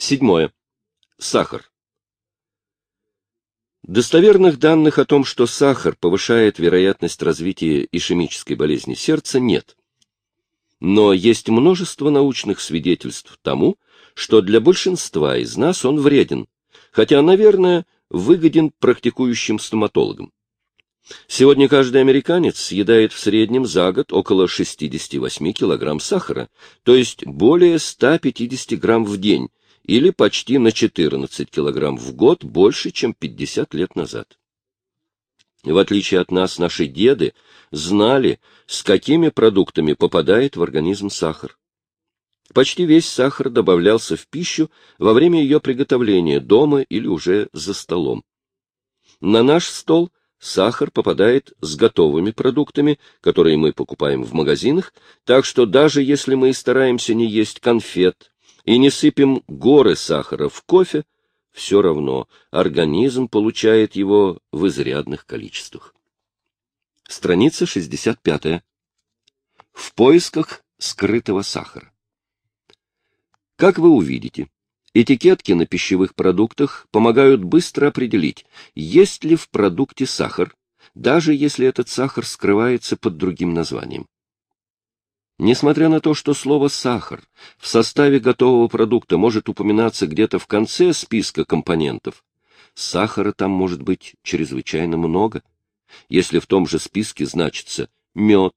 Седьмое. Сахар. Достоверных данных о том, что сахар повышает вероятность развития ишемической болезни сердца, нет. Но есть множество научных свидетельств тому, что для большинства из нас он вреден, хотя, наверное, выгоден практикующим стоматологам. Сегодня каждый американец съедает в среднем за год около 68 килограмм сахара, то есть более 150 грамм в день, или почти на 14 килограмм в год больше, чем 50 лет назад. В отличие от нас, наши деды знали, с какими продуктами попадает в организм сахар. Почти весь сахар добавлялся в пищу во время ее приготовления дома или уже за столом. На наш стол сахар попадает с готовыми продуктами, которые мы покупаем в магазинах, так что даже если мы стараемся не есть конфет и не сыпем горы сахара в кофе, все равно организм получает его в изрядных количествах. Страница 65. В поисках скрытого сахара. Как вы увидите, этикетки на пищевых продуктах помогают быстро определить, есть ли в продукте сахар, даже если этот сахар скрывается под другим названием. Несмотря на то, что слово «сахар» в составе готового продукта может упоминаться где-то в конце списка компонентов, сахара там может быть чрезвычайно много, если в том же списке значится мед,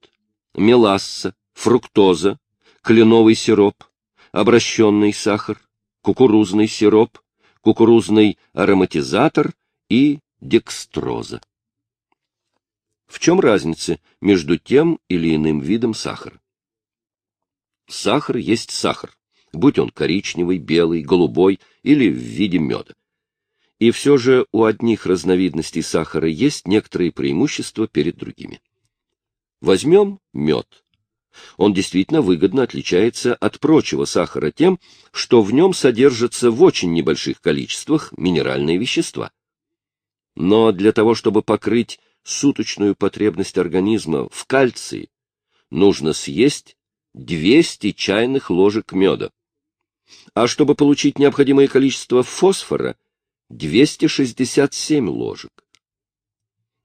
меласса, фруктоза, кленовый сироп, обращенный сахар, кукурузный сироп, кукурузный ароматизатор и декстроза. В чем разница между тем или иным видом сахара? Сахар есть сахар, будь он коричневый, белый, голубой или в виде меда. И все же у одних разновидностей сахара есть некоторые преимущества перед другими. Возьмем мед. Он действительно выгодно отличается от прочего сахара тем, что в нем содержатся в очень небольших количествах минеральные вещества. Но для того, чтобы покрыть суточную потребность организма в кальции, нужно съесть 200 чайных ложек меда. А чтобы получить необходимое количество фосфора, 267 ложек.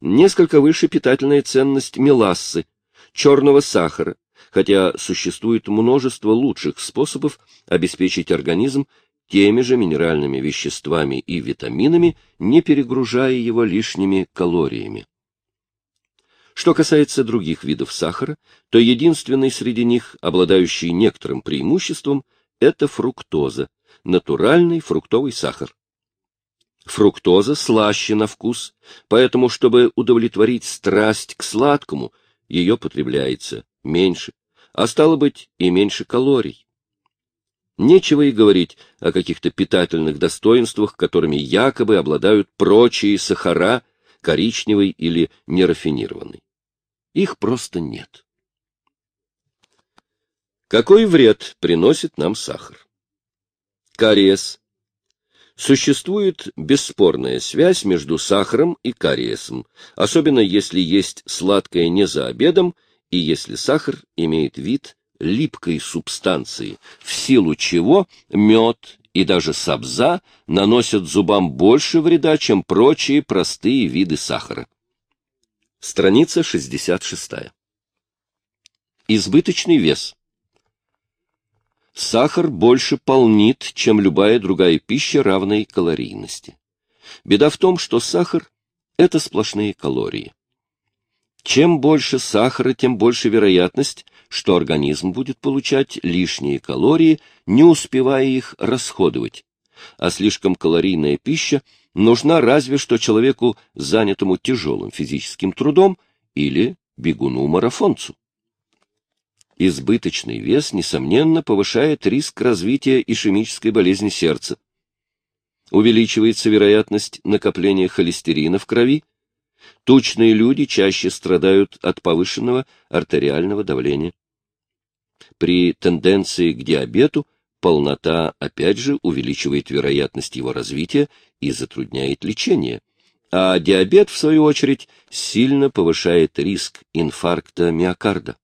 Несколько выше питательная ценность мелассы, черного сахара, хотя существует множество лучших способов обеспечить организм теми же минеральными веществами и витаминами, не перегружая его лишними калориями. Что касается других видов сахара, то единственный среди них, обладающий некоторым преимуществом, это фруктоза, натуральный фруктовый сахар. Фруктоза слаще на вкус, поэтому, чтобы удовлетворить страсть к сладкому, ее потребляется меньше, а стало быть и меньше калорий. Нечего и говорить о каких-то питательных достоинствах, которыми якобы обладают прочие сахара, коричневый или нерафинированный. Их просто нет. Какой вред приносит нам сахар? Кариес. Существует бесспорная связь между сахаром и кариесом, особенно если есть сладкое не за обедом и если сахар имеет вид липкой субстанции, в силу чего мед и даже сабза наносят зубам больше вреда, чем прочие простые виды сахара. Страница 66. Избыточный вес. Сахар больше полнит, чем любая другая пища равной калорийности. Беда в том, что сахар — это сплошные калории. Чем больше сахара, тем больше вероятность, что организм будет получать лишние калории, не успевая их расходовать. А слишком калорийная пища нужна разве что человеку, занятому тяжелым физическим трудом, или бегуну-марафонцу. Избыточный вес, несомненно, повышает риск развития ишемической болезни сердца. Увеличивается вероятность накопления холестерина в крови, Тучные люди чаще страдают от повышенного артериального давления. При тенденции к диабету полнота опять же увеличивает вероятность его развития и затрудняет лечение. А диабет, в свою очередь, сильно повышает риск инфаркта миокарда.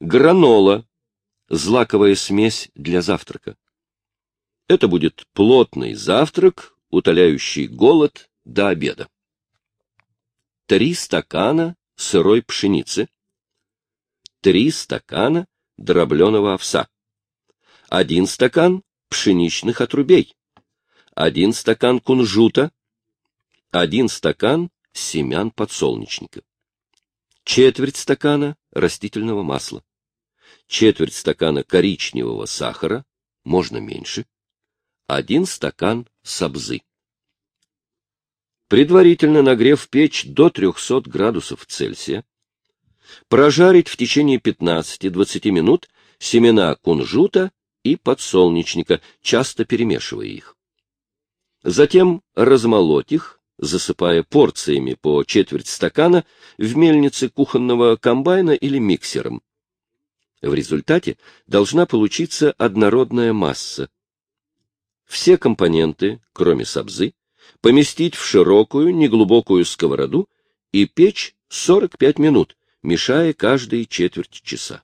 Гранола – злаковая смесь для завтрака. Это будет плотный завтрак, утоляющий голод до обеда. Три стакана сырой пшеницы, три стакана дробленого овса, один стакан пшеничных отрубей, один стакан кунжута, один стакан семян подсолнечника, четверть стакана растительного масла, четверть стакана коричневого сахара, можно меньше, один стакан сабзы. Предварительно нагрев печь до 300 градусов Цельсия, прожарить в течение 15-20 минут семена кунжута и подсолнечника, часто перемешивая их. Затем размолоть их, засыпая порциями по четверть стакана в мельнице кухонного комбайна или миксером. В результате должна получиться однородная масса. Все компоненты, кроме сабзы, поместить в широкую, неглубокую сковороду и печь 45 минут, мешая каждые четверть часа.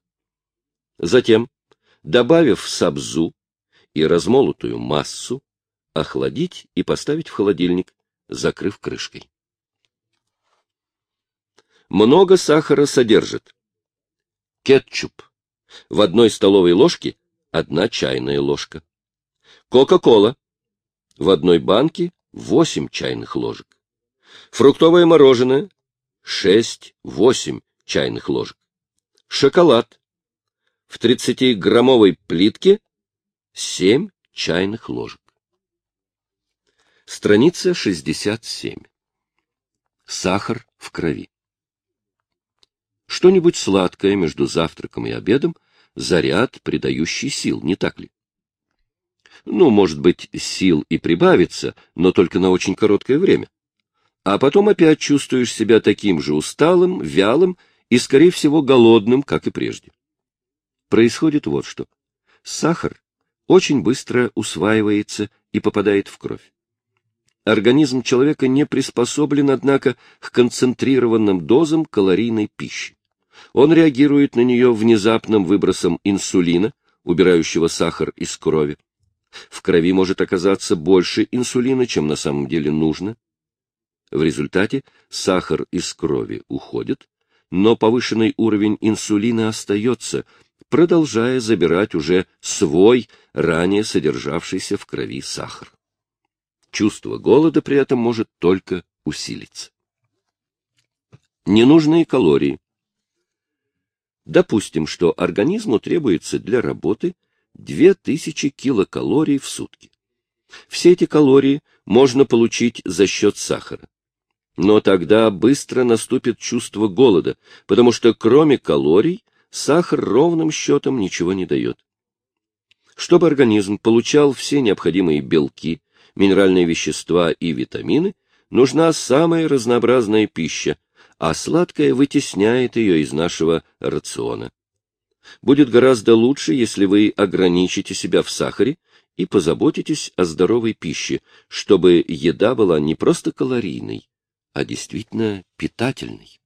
Затем, добавив сабзу и размолотую массу, охладить и поставить в холодильник, закрыв крышкой. Много сахара содержит. Кетчуп. В одной столовой ложке одна чайная ложка. Кока-кола. В одной банке 8 чайных ложек. Фруктовое мороженое 6-8 чайных ложек. Шоколад. В 30-граммовой плитке 7 чайных ложек. Страница 67. Сахар в крови. Что-нибудь сладкое между завтраком и обедом — заряд, придающий сил, не так ли? Ну, может быть, сил и прибавится, но только на очень короткое время. А потом опять чувствуешь себя таким же усталым, вялым и, скорее всего, голодным, как и прежде. Происходит вот что. Сахар очень быстро усваивается и попадает в кровь. Организм человека не приспособлен, однако, к концентрированным дозам калорийной пищи. Он реагирует на нее внезапным выбросом инсулина, убирающего сахар из крови. В крови может оказаться больше инсулина, чем на самом деле нужно. В результате сахар из крови уходит, но повышенный уровень инсулина остается, продолжая забирать уже свой, ранее содержавшийся в крови сахар. Чувство голода при этом может только усилиться. Ненужные калории. Допустим, что организму требуется для работы 2000 килокалорий в сутки. Все эти калории можно получить за счет сахара. Но тогда быстро наступит чувство голода, потому что кроме калорий сахар ровным счетом ничего не дает. Чтобы организм получал все необходимые белки, минеральные вещества и витамины, нужна самая разнообразная пища, а сладкое вытесняет ее из нашего рациона. Будет гораздо лучше, если вы ограничите себя в сахаре и позаботитесь о здоровой пище, чтобы еда была не просто калорийной, а действительно питательной.